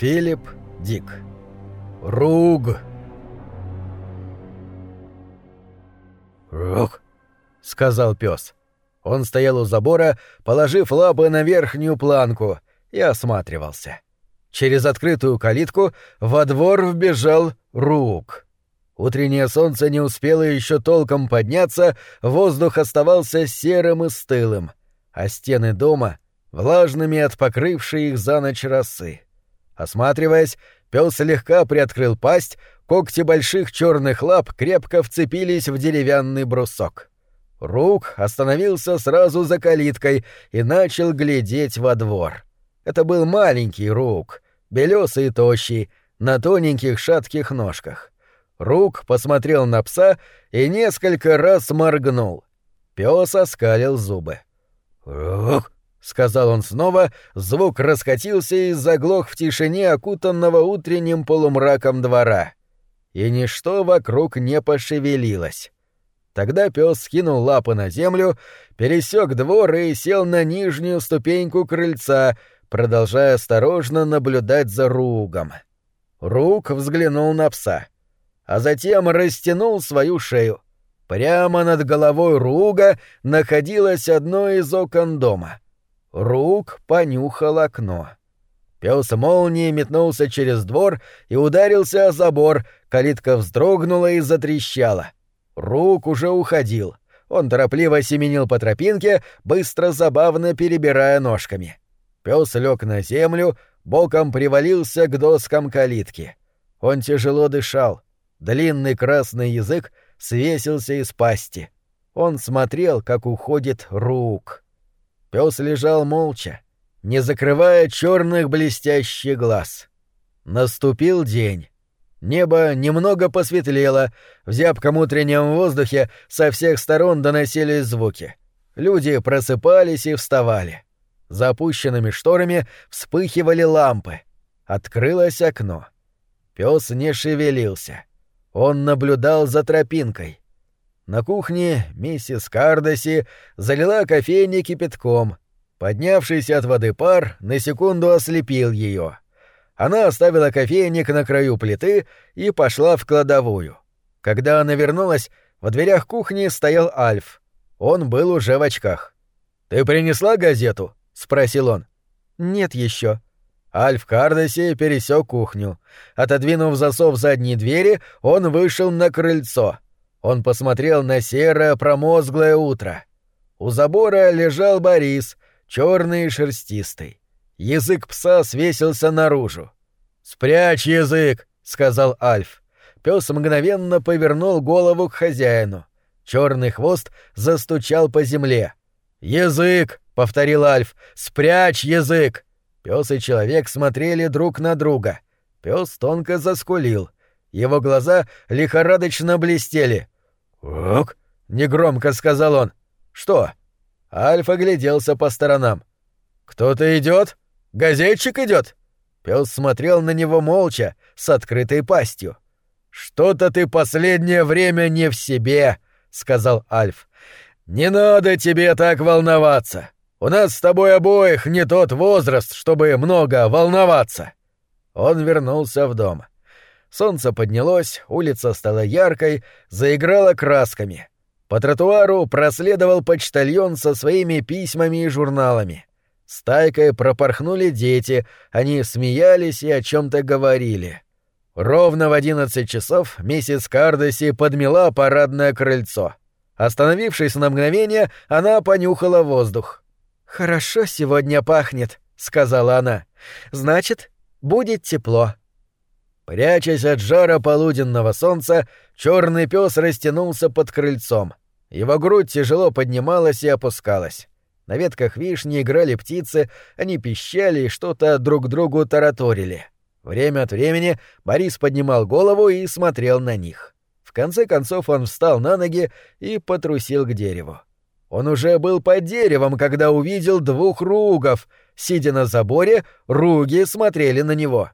Филипп Дик. Руг. «Руг», — сказал пес. Он стоял у забора, положив лапы на верхнюю планку, и осматривался. Через открытую калитку во двор вбежал Рук. Утреннее солнце не успело еще толком подняться, воздух оставался серым и стылым, а стены дома — влажными от покрывшей их за ночь росы. Осматриваясь, пес слегка приоткрыл пасть, когти больших черных лап крепко вцепились в деревянный брусок. Рук остановился сразу за калиткой и начал глядеть во двор. Это был маленький Рук, белесый и тощий, на тоненьких шатких ножках. Рук посмотрел на пса и несколько раз моргнул. Пес оскалил зубы. «Рук!» — сказал он снова, звук раскатился и заглох в тишине окутанного утренним полумраком двора. И ничто вокруг не пошевелилось. Тогда пес скинул лапы на землю, пересек двор и сел на нижнюю ступеньку крыльца, продолжая осторожно наблюдать за Ругом. Рук взглянул на пса, а затем растянул свою шею. Прямо над головой Руга находилось одно из окон дома. Рук понюхал окно. Пес молнией метнулся через двор и ударился о забор, калитка вздрогнула и затрещала. Рук уже уходил. Он торопливо семенил по тропинке, быстро забавно перебирая ножками. Пес лег на землю, боком привалился к доскам калитки. Он тяжело дышал. Длинный красный язык свесился из пасти. Он смотрел, как уходит рук. Пес лежал молча, не закрывая черных блестящих глаз. Наступил день. Небо немного посветлело, в зябком утреннем воздухе со всех сторон доносились звуки. Люди просыпались и вставали. За опущенными шторами вспыхивали лампы. Открылось окно. Пес не шевелился. Он наблюдал за тропинкой. На кухне миссис Кардоси залила кофейник кипятком. Поднявшийся от воды пар на секунду ослепил ее. Она оставила кофейник на краю плиты и пошла в кладовую. Когда она вернулась, во дверях кухни стоял Альф. Он был уже в очках. «Ты принесла газету?» — спросил он. «Нет еще». Альф Кардеси пересек кухню. Отодвинув засов задней двери, он вышел на крыльцо. Он посмотрел на серое промозглое утро. У забора лежал Борис, черный и шерстистый. Язык пса свесился наружу. «Спрячь язык!» — сказал Альф. Пес мгновенно повернул голову к хозяину. Черный хвост застучал по земле. «Язык!» — повторил Альф. «Спрячь язык!» Пес и человек смотрели друг на друга. Пес тонко заскулил. Его глаза лихорадочно блестели. «Ок!» — негромко сказал он. «Что?» Альф огляделся по сторонам. «Кто-то идет? Газетчик идет? Пес смотрел на него молча, с открытой пастью. «Что-то ты последнее время не в себе», — сказал Альф. «Не надо тебе так волноваться. У нас с тобой обоих не тот возраст, чтобы много волноваться». Он вернулся в дом. Солнце поднялось, улица стала яркой, заиграла красками. По тротуару проследовал почтальон со своими письмами и журналами. Стайкой пропорхнули дети, они смеялись и о чем-то говорили. Ровно в одиннадцать часов миссис Кардеси подмела парадное крыльцо. Остановившись на мгновение, она понюхала воздух. «Хорошо сегодня пахнет», — сказала она. «Значит, будет тепло». Прячась от жара полуденного солнца, черный пес растянулся под крыльцом. Его грудь тяжело поднималась и опускалась. На ветках вишни играли птицы, они пищали и что-то друг другу тараторили. Время от времени Борис поднимал голову и смотрел на них. В конце концов он встал на ноги и потрусил к дереву. Он уже был под деревом, когда увидел двух ругов. Сидя на заборе, руги смотрели на него.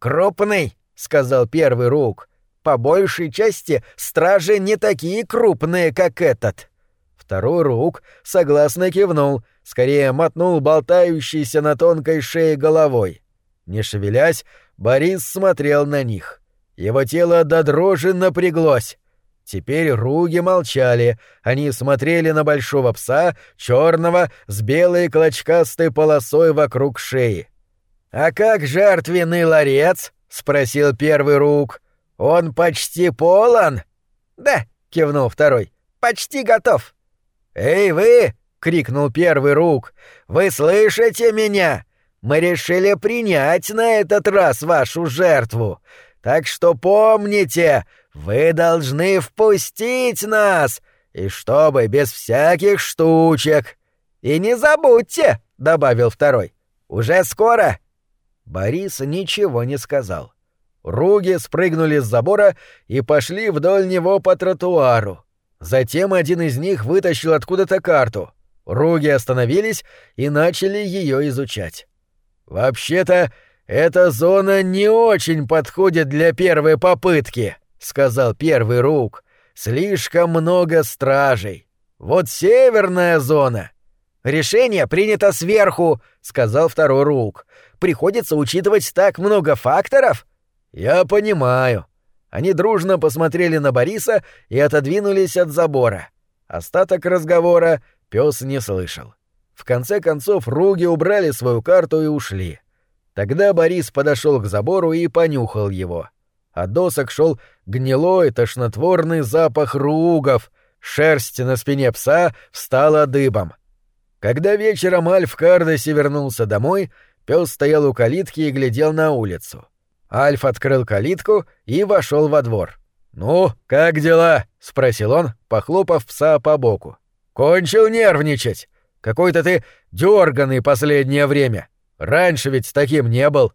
«Крупный!» — сказал первый руг. «По большей части стражи не такие крупные, как этот». Второй рук согласно кивнул, скорее мотнул болтающийся на тонкой шее головой. Не шевелясь, Борис смотрел на них. Его тело до дрожи напряглось. Теперь руги молчали, они смотрели на большого пса, черного, с белой клочкастой полосой вокруг шеи. «А как жертвенный ларец?» — спросил первый рук. «Он почти полон?» «Да», — кивнул второй, — «почти готов». «Эй, вы!» — крикнул первый рук. «Вы слышите меня? Мы решили принять на этот раз вашу жертву. Так что помните, вы должны впустить нас, и чтобы без всяких штучек. И не забудьте, — добавил второй, — уже скоро. Борис ничего не сказал. Руги спрыгнули с забора и пошли вдоль него по тротуару. Затем один из них вытащил откуда-то карту. Руги остановились и начали ее изучать. «Вообще-то, эта зона не очень подходит для первой попытки», — сказал первый рук. «Слишком много стражей. Вот северная зона». «Решение принято сверху», — сказал второй рук. «Приходится учитывать так много факторов?» «Я понимаю». Они дружно посмотрели на Бориса и отодвинулись от забора. Остаток разговора пес не слышал. В конце концов, руги убрали свою карту и ушли. Тогда Борис подошел к забору и понюхал его. От досок шел гнилой, тошнотворный запах ругов. Шерсть на спине пса встала дыбом. Когда вечером Альф Кардеси вернулся домой, пес стоял у калитки и глядел на улицу. Альф открыл калитку и вошел во двор. «Ну, как дела?» — спросил он, похлопав пса по боку. «Кончил нервничать. Какой-то ты дерганый последнее время. Раньше ведь таким не был.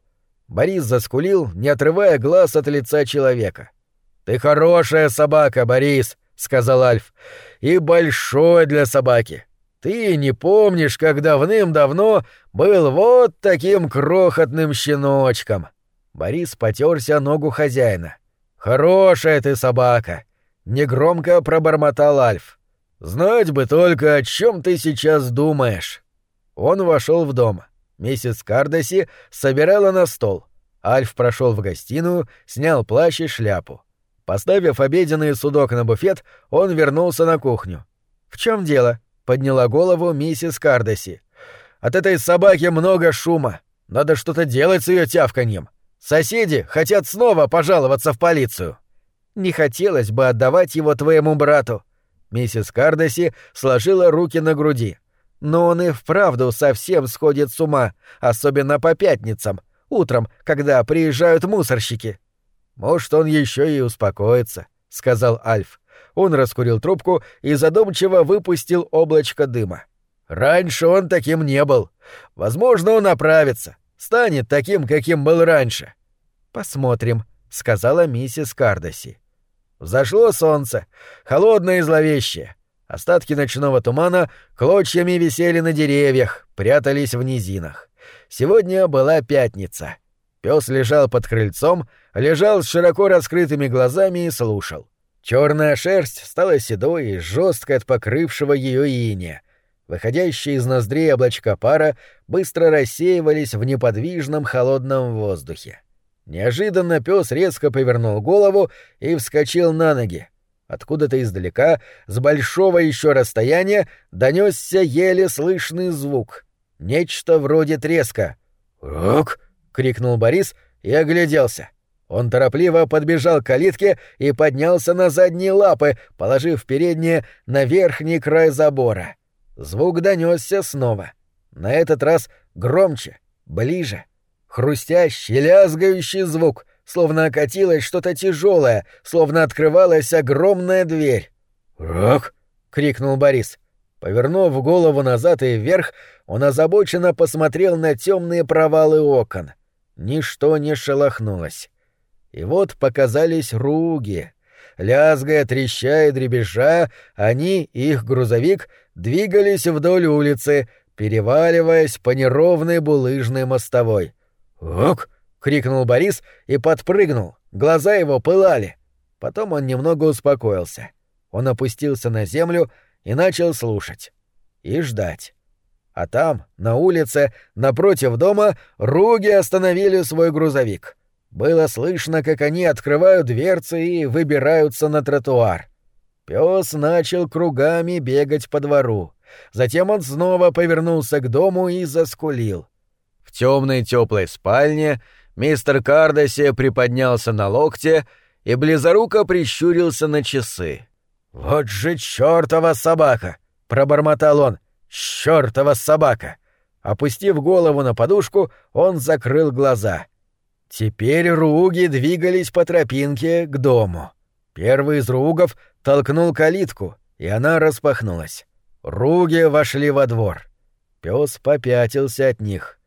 Борис заскулил, не отрывая глаз от лица человека. Ты хорошая собака, Борис, сказал Альф. И большой для собаки. Ты не помнишь, как давным-давно был вот таким крохотным щеночком. Борис потерся ногу хозяина. Хорошая ты собака, негромко пробормотал Альф. Знать бы только, о чем ты сейчас думаешь. Он вошел в дом. Миссис Кардеси собирала на стол. Альф прошел в гостиную, снял плащ и шляпу. Поставив обеденный судок на буфет, он вернулся на кухню. «В чем дело?» — подняла голову миссис Кардеси. «От этой собаки много шума. Надо что-то делать с ее тявканьем. Соседи хотят снова пожаловаться в полицию». «Не хотелось бы отдавать его твоему брату», Миссис Кардеси сложила руки на груди. Но он и вправду совсем сходит с ума, особенно по пятницам, утром, когда приезжают мусорщики. Может, он еще и успокоится, сказал Альф. Он раскурил трубку и задумчиво выпустил облачко дыма. Раньше он таким не был. Возможно, он оправится, станет таким, каким был раньше. Посмотрим, сказала миссис Кардеси. Взошло солнце, холодное и зловещее. Остатки ночного тумана клочьями висели на деревьях, прятались в низинах. Сегодня была пятница. Пес лежал под крыльцом, лежал с широко раскрытыми глазами и слушал. Черная шерсть стала седой и жесткой от покрывшего ее иния. Выходящие из ноздрей облачка пара быстро рассеивались в неподвижном холодном воздухе. Неожиданно пес резко повернул голову и вскочил на ноги. Откуда-то издалека, с большого еще расстояния, донесся еле слышный звук. Нечто вроде треска. «Рок!» — крикнул Борис и огляделся. Он торопливо подбежал к калитке и поднялся на задние лапы, положив передние на верхний край забора. Звук донесся снова. На этот раз громче, ближе — Хрустящий, лязгающий звук, словно окатилось что-то тяжелое, словно открывалась огромная дверь. «Рок!» — крикнул Борис. Повернув голову назад и вверх, он озабоченно посмотрел на темные провалы окон. Ничто не шелохнулось. И вот показались руги. Лязгая, трещая и они их грузовик двигались вдоль улицы, переваливаясь по неровной булыжной мостовой. «Ок!» — крикнул Борис и подпрыгнул. Глаза его пылали. Потом он немного успокоился. Он опустился на землю и начал слушать. И ждать. А там, на улице, напротив дома, руги остановили свой грузовик. Было слышно, как они открывают дверцы и выбираются на тротуар. Пес начал кругами бегать по двору. Затем он снова повернулся к дому и заскулил. В темной теплой спальне мистер Кардоси приподнялся на локте и близоруко прищурился на часы. «Вот же чертова собака!» — пробормотал он. «Чертова собака!» Опустив голову на подушку, он закрыл глаза. Теперь руги двигались по тропинке к дому. Первый из ругов толкнул калитку, и она распахнулась. Руги вошли во двор. Пес попятился от них.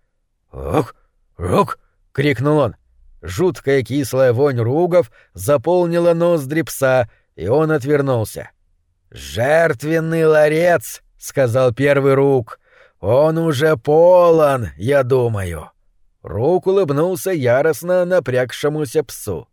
«Ох, рук!» — крикнул он. Жуткая кислая вонь ругов заполнила ноздри пса, и он отвернулся. «Жертвенный ларец!» — сказал первый рук. «Он уже полон, я думаю». Рук улыбнулся яростно напрягшемуся псу.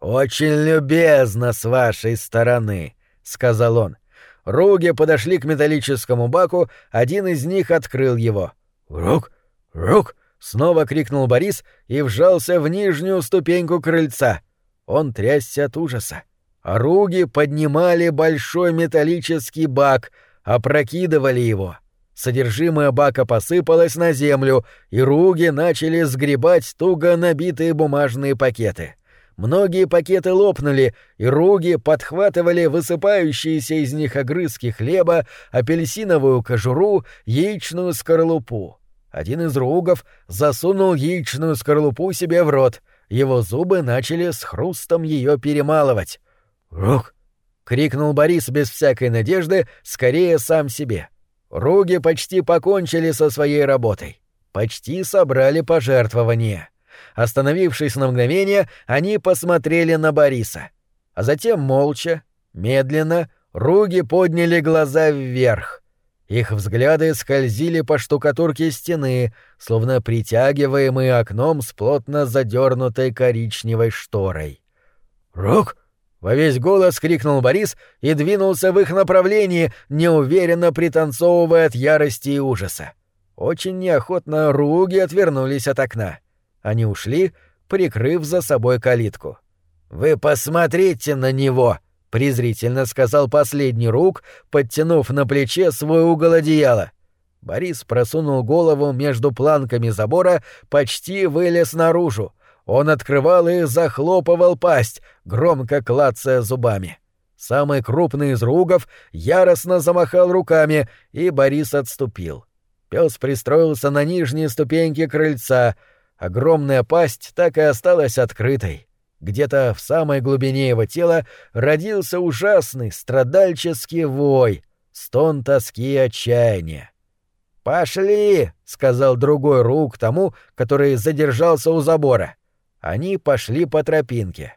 «Очень любезно с вашей стороны», — сказал он. Руги подошли к металлическому баку, один из них открыл его. «Рук! Рук!» — снова крикнул Борис и вжался в нижнюю ступеньку крыльца. Он трясся от ужаса. Руги поднимали большой металлический бак, опрокидывали его. Содержимое бака посыпалось на землю, и руги начали сгребать туго набитые бумажные пакеты. Многие пакеты лопнули, и руги подхватывали высыпающиеся из них огрызки хлеба, апельсиновую кожуру, яичную скорлупу. Один из ругов засунул яичную скорлупу себе в рот. Его зубы начали с хрустом ее перемалывать. «Рук!» — крикнул Борис без всякой надежды, скорее сам себе. Руги почти покончили со своей работой. Почти собрали пожертвования. Остановившись на мгновение, они посмотрели на Бориса. А затем молча, медленно, руги подняли глаза вверх. Их взгляды скользили по штукатурке стены, словно притягиваемые окном с плотно задернутой коричневой шторой. «Рук!» — во весь голос крикнул Борис и двинулся в их направлении, неуверенно пританцовывая от ярости и ужаса. Очень неохотно руги отвернулись от окна. Они ушли, прикрыв за собой калитку. «Вы посмотрите на него!» — презрительно сказал последний рук, подтянув на плече свой угол одеяла. Борис просунул голову между планками забора, почти вылез наружу. Он открывал и захлопывал пасть, громко клацая зубами. Самый крупный из ругов яростно замахал руками, и Борис отступил. Пес пристроился на нижней ступеньке крыльца — огромная пасть так и осталась открытой. Где-то в самой глубине его тела родился ужасный страдальческий вой, стон тоски и отчаяния. «Пошли!» — сказал другой рук тому, который задержался у забора. Они пошли по тропинке.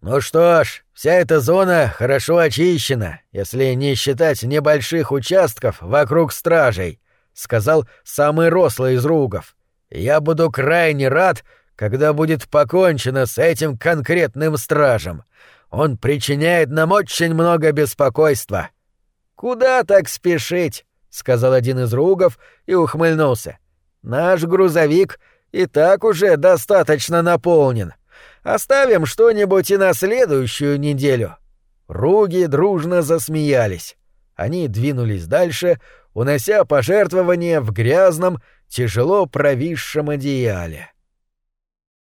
«Ну что ж, вся эта зона хорошо очищена, если не считать небольших участков вокруг стражей», — сказал самый рослый из ругов. Я буду крайне рад, когда будет покончено с этим конкретным стражем. Он причиняет нам очень много беспокойства. Куда так спешить? сказал один из ругов и ухмыльнулся. Наш грузовик и так уже достаточно наполнен. Оставим что-нибудь и на следующую неделю. Руги дружно засмеялись. Они двинулись дальше, унося пожертвования в грязном, тяжело провисшем одеяле.